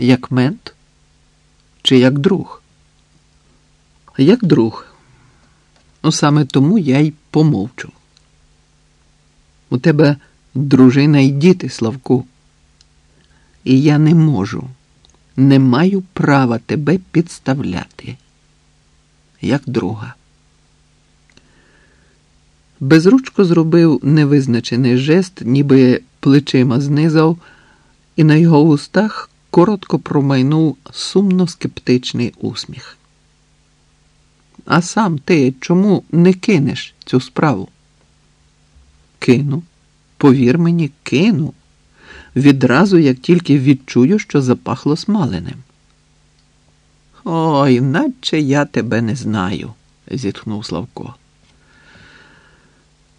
Як мент? Чи як друг? Як друг. Ну, саме тому я й помовчу. У тебе дружина і діти, Славку. І я не можу, не маю права тебе підставляти. Як друга. Безручко зробив невизначений жест, ніби плечима знизав, і на його устах коротко промайнув сумно скептичний усміх. А сам ти чому не кинеш цю справу? Кину, повір мені, кину. Відразу, як тільки відчую, що запахло смаленим. Ой, наче я тебе не знаю, зітхнув Славко.